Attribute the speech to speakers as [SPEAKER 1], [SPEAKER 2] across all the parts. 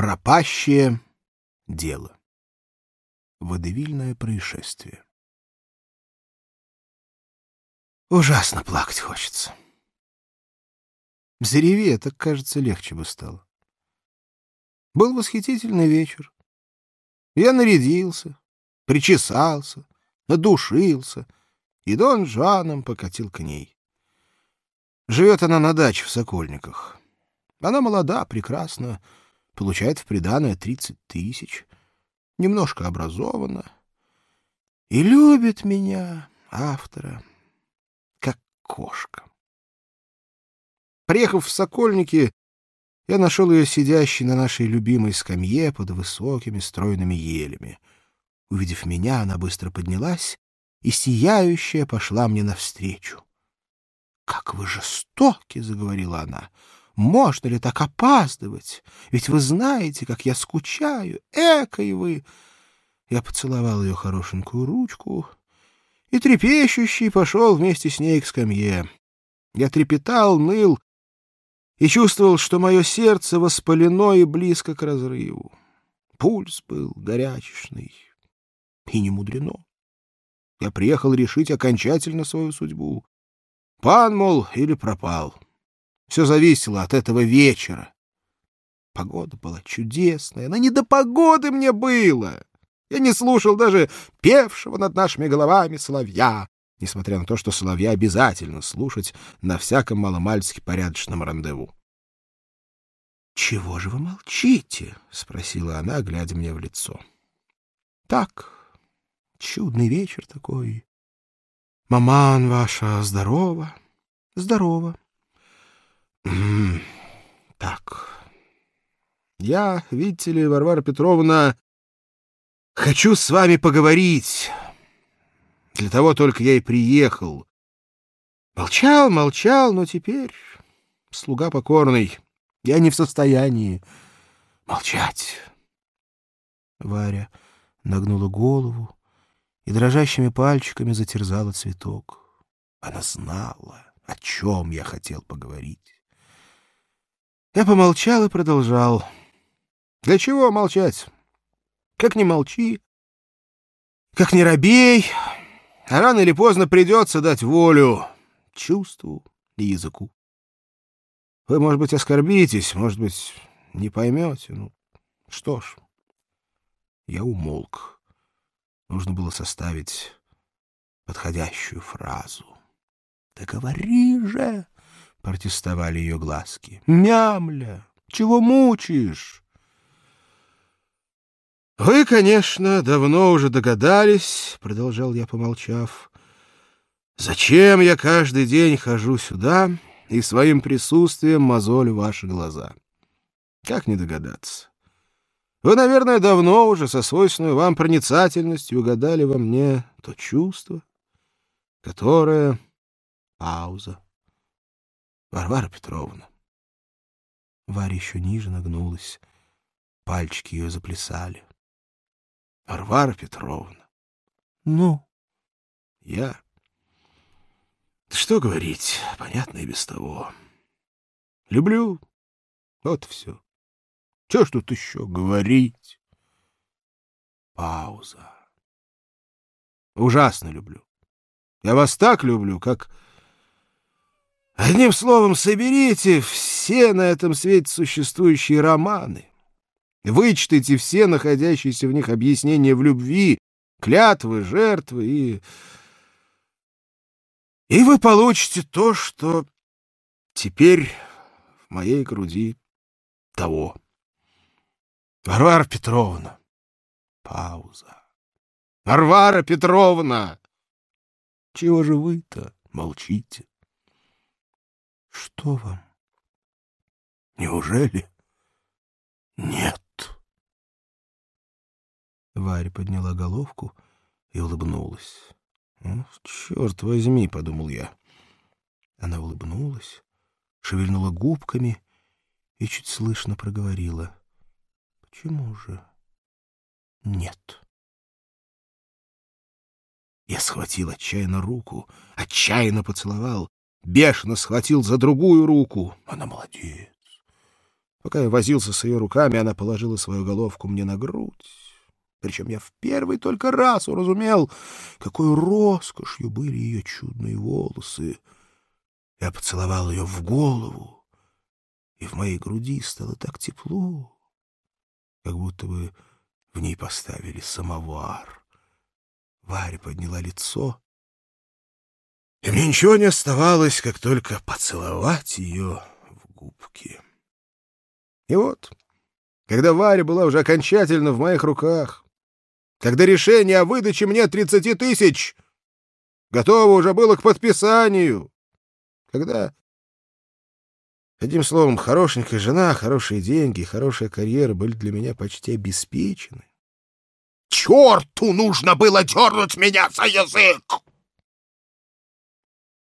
[SPEAKER 1] Пропащее дело. Водевильное происшествие. Ужасно плакать хочется. Зареви, так, кажется, легче бы стало. Был восхитительный вечер. Я нарядился, причесался, надушился, и Дон Жаном покатил к ней. Живет она на даче в Сокольниках. Она молода, прекрасна, получает в приданое 30 тысяч, немножко образована и любит меня, автора, как кошка. Приехав в Сокольники, я нашел ее сидящей на нашей любимой скамье под высокими стройными елями. Увидев меня, она быстро поднялась и сияющая пошла мне навстречу. — Как вы жестоки! — заговорила она. Можно ли так опаздывать? Ведь вы знаете, как я скучаю. Экой вы!» Я поцеловал ее хорошенькую ручку и, трепещущий, пошел вместе с ней к скамье. Я трепетал, ныл и чувствовал, что мое сердце воспалено и близко к разрыву. Пульс был горячечный и не мудрено. Я приехал решить окончательно свою судьбу. Пан, мол, или пропал. Все зависело от этого вечера. Погода была чудесная, но не до погоды мне было. Я не слушал даже певшего над нашими головами соловья, несмотря на то, что соловья обязательно слушать на всяком маломальски порядочном рандеву. — Чего же вы молчите? — спросила она, глядя мне в лицо. — Так, чудный вечер такой. Маман ваша здорова? — Здорова. Так. Я, видите ли, Варвара Петровна, хочу с вами поговорить. Для того только я и приехал. Молчал, молчал, но теперь, слуга покорный, я не в состоянии молчать. Варя нагнула голову и дрожащими пальчиками затерзала цветок. Она знала, о чем я хотел поговорить. Я помолчал и продолжал. Для чего молчать? Как не молчи, как не робей, а рано или поздно придется дать волю чувству и языку. Вы, может быть, оскорбитесь, может быть, не поймете. Ну, что ж, я умолк. Нужно было составить подходящую фразу. — Да говори же! — протестовали ее глазки. «Мямля! Чего мучаешь?» «Вы, конечно, давно уже догадались, — продолжал я, помолчав, — зачем я каждый день хожу сюда и своим присутствием мозолю ваши глаза. Как не догадаться? Вы, наверное, давно уже со свойственной вам проницательностью угадали во мне то чувство, которое... Пауза. Варвара Петровна. Варя еще ниже нагнулась. Пальчики ее заплясали. Варвара Петровна. Ну? Я? Да что говорить, понятно и без того. Люблю. Вот все. Че ж тут еще говорить? Пауза. Ужасно люблю. Я вас так люблю, как Одним словом, соберите все на этом свете существующие романы. Вычитайте все находящиеся в них объяснения в любви, клятвы, жертвы и... И вы получите то, что теперь в моей груди того. Варвара Петровна. Пауза. Варвара Петровна! Чего же вы-то молчите? Что вам? Неужели? Нет. Варя подняла головку и улыбнулась. «Черт возьми», — подумал я. Она улыбнулась, шевельнула губками и чуть слышно проговорила. «Почему же нет?» Я схватил отчаянно руку, отчаянно поцеловал бешено схватил за другую руку. Она молодец. Пока я возился с ее руками, она положила свою головку мне на грудь. Причем я в первый только раз уразумел, какой роскошью были ее чудные волосы. Я поцеловал ее в голову, и в моей груди стало так тепло, как будто бы в ней поставили самовар. Варя подняла лицо, и мне ничего не оставалось, как только поцеловать ее в губки. И вот, когда Варя была уже окончательно в моих руках, когда решение о выдаче мне 30 тысяч готово уже было к подписанию, когда... Одним словом, хорошенькая жена, хорошие деньги, хорошая карьера были для меня почти обеспечены.
[SPEAKER 2] Черту нужно было дернуть меня за язык!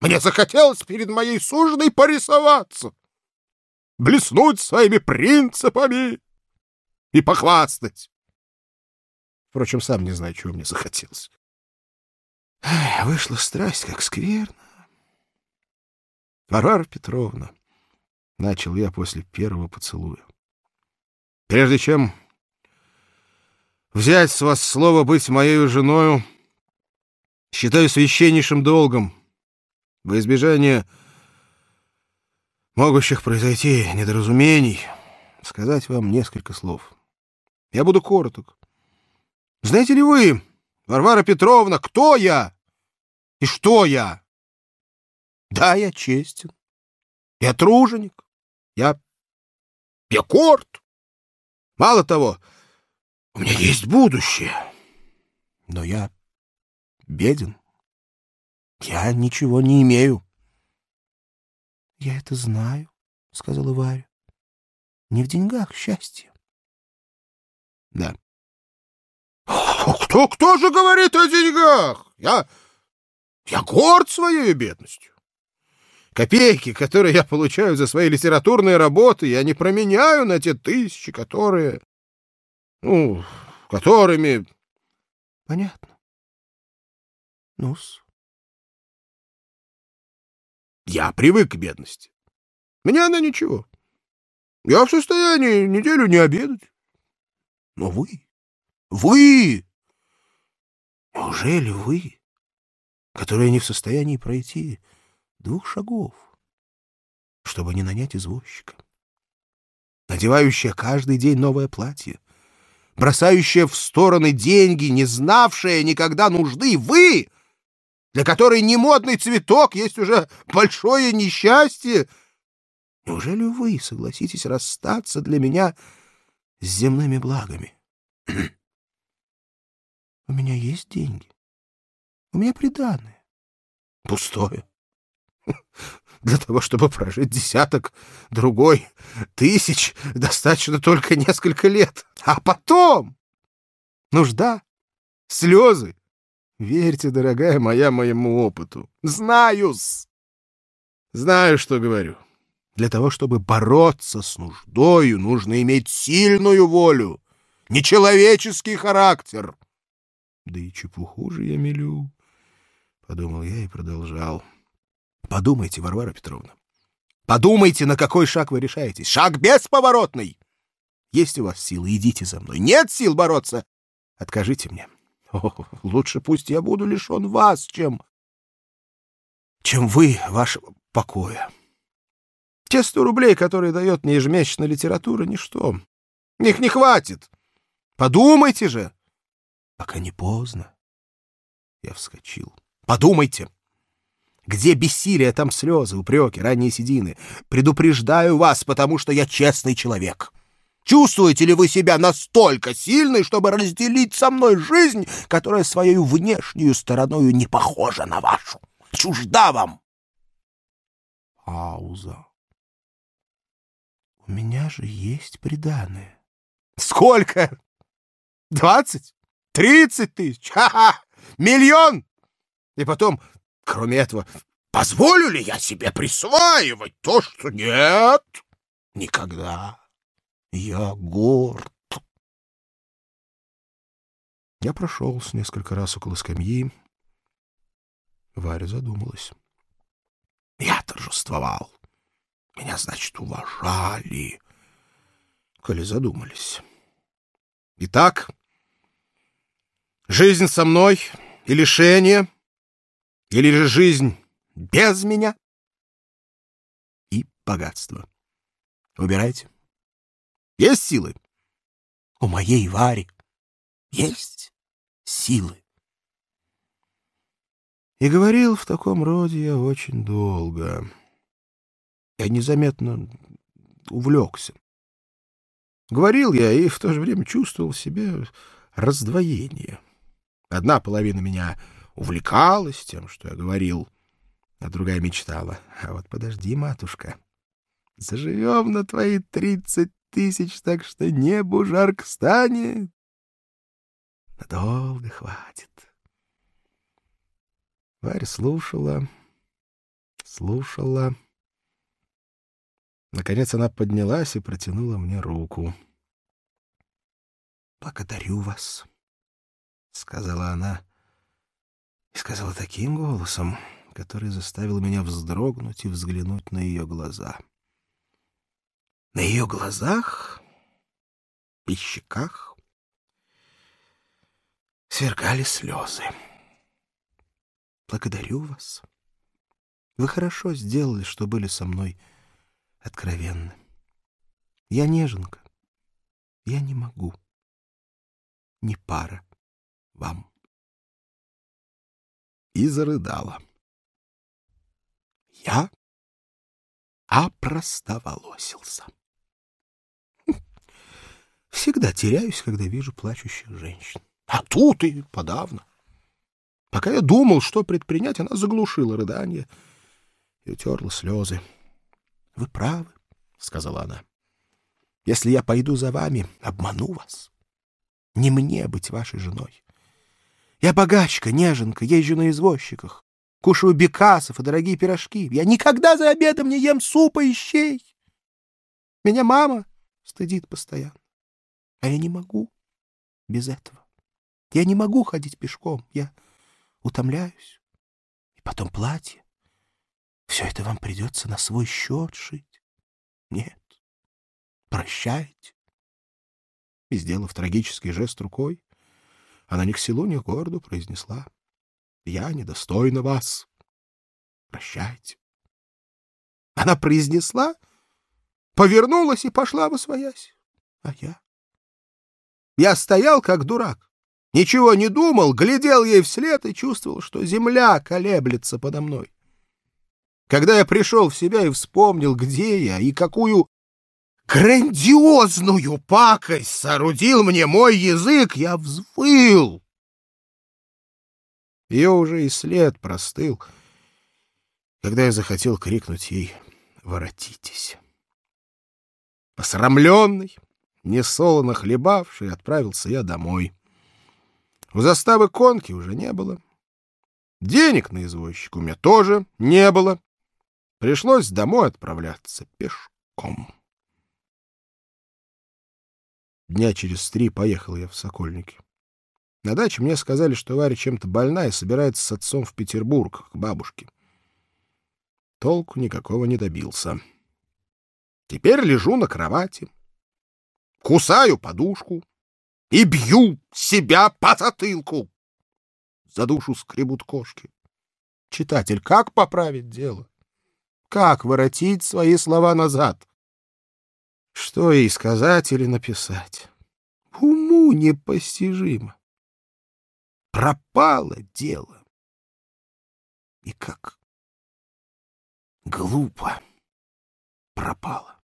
[SPEAKER 2] Мне захотелось перед моей суженой порисоваться блеснуть своими принципами и похвастать.
[SPEAKER 1] Впрочем, сам не знаю, чего мне захотелось. Вышла страсть, как скверно. Варвара Петровна, начал я после первого поцелуя. Прежде чем взять с вас слово быть моей женою, считаю священнейшим долгом во избежание могущих произойти недоразумений, сказать вам несколько слов. Я буду короток. Знаете ли вы, Варвара Петровна, кто я и что я? Да, я честен. Я труженик. Я пекорт. Мало того, у меня есть будущее. Но я беден. Я ничего не имею. — Я это знаю, — сказала Варя. — Не в деньгах счастье. — Да. — Кто, кто же говорит о деньгах? Я, я горд своей бедностью. Копейки, которые я получаю за свои литературные работы, я не променяю на те тысячи, которые... Ну, которыми... Понятно. Ну-с. Я привык к бедности. Мне она ничего. Я в состоянии неделю не обедать. Но вы, вы, неужели вы, которые не в состоянии пройти двух шагов, чтобы не нанять извозчика, надевающая каждый день новое платье, бросающая в стороны деньги, не знавшая никогда нужды, вы для которой не модный цветок есть уже большое несчастье. Неужели вы согласитесь расстаться для меня с земными благами? У меня есть деньги. У меня приданное. Пустое. Для того, чтобы прожить десяток, другой, тысяч, достаточно только несколько лет. А потом нужда, слезы, Верьте, дорогая моя, моему опыту. Знаю-с. Знаю, что говорю. Для того, чтобы бороться с нуждою, нужно иметь сильную волю, нечеловеческий характер. Да и чепуху же я мелю, — подумал я и продолжал. Подумайте, Варвара Петровна. Подумайте, на какой шаг вы решаетесь. Шаг бесповоротный. Есть у вас силы, идите за мной. Нет сил бороться, откажите мне. Лучше пусть я буду лишен вас, чем... чем вы вашего покоя. Те сто рублей, которые дает мне ежемесячная литература, ничто. Их не хватит. Подумайте же. Пока не поздно. Я вскочил. Подумайте. Где бессилие, там слезы, упреки, ранние седины. Предупреждаю вас, потому что я честный человек. Чувствуете ли вы себя настолько сильной, чтобы разделить со мной жизнь, которая своей внешнюю стороною не похожа на вашу? Чужда вам!» Пауза. «У меня же есть приданое». «Сколько? Двадцать? Тридцать тысяч? Ха-ха! Миллион! И потом, кроме этого, позволю ли я себе присваивать то, что нет? Никогда!» Я горд. Я прошелся несколько раз около скамьи. Варя задумалась. Я торжествовал. Меня, значит, уважали. коли задумались. Итак, жизнь со мной и лишение, или же жизнь без меня и богатство. Выбирайте. Есть силы? У моей Вари есть силы. И говорил в таком роде я очень долго. Я незаметно увлекся. Говорил я и в то же время чувствовал в себе раздвоение. Одна половина меня увлекалась тем, что я говорил, а другая мечтала. А вот подожди, матушка, заживем на твои тридцать тысяч, так что небу жарко станет. Надолго хватит. Варя слушала, слушала. Наконец она поднялась и протянула мне руку. «Благодарю вас», — сказала она, и сказала таким голосом, который заставил меня вздрогнуть и взглянуть на ее глаза. На ее глазах и щеках сверкали слезы. «Благодарю вас. Вы хорошо сделали, что были со мной откровенны. Я неженка. Я не могу. Не пара вам. И зарыдала. Я опростоволосился. Всегда теряюсь, когда вижу плачущих женщин. А тут и подавно. Пока я думал, что предпринять, она заглушила рыдание и утерла слезы. — Вы правы, — сказала она. — Если я пойду за вами, обману вас. Не мне быть вашей женой. Я богачка, неженка, езжу на извозчиках, кушаю бекасов и дорогие пирожки. Я никогда за обедом не ем супа и щей. Меня мама стыдит постоянно. А я не могу без этого. Я не могу ходить пешком. Я утомляюсь. И потом платье. Все это вам придется на свой счет шить. Нет. Прощайте. И, сделав трагический жест рукой, она ни к селу, ни к городу произнесла. Я недостойна вас. Прощайте. Она произнесла, повернулась и пошла во своясь. А я? Я стоял, как дурак. Ничего не думал, глядел ей вслед и чувствовал, что земля колеблется подо мной. Когда я пришел в себя и вспомнил, где я и какую грандиозную пакость соорудил мне мой язык, я взвыл. Ее уже и след простыл, когда я захотел крикнуть ей «Воротитесь!». Посрамленный, несолоно хлебавший, отправился я домой. У заставы конки уже не было. Денег на извозчика у меня тоже не было. Пришлось домой отправляться пешком. Дня через три поехал я в Сокольники. На даче мне сказали, что Варя чем-то больна и собирается с отцом в Петербург, к бабушке. Толку никакого не добился. Теперь лежу на кровати, кусаю подушку и бью себя по затылку. За душу скребут кошки. Читатель, как поправить дело? Как воротить свои слова назад? Что ей сказать или написать? Уму непостижимо. Пропало дело. И как глупо пропало.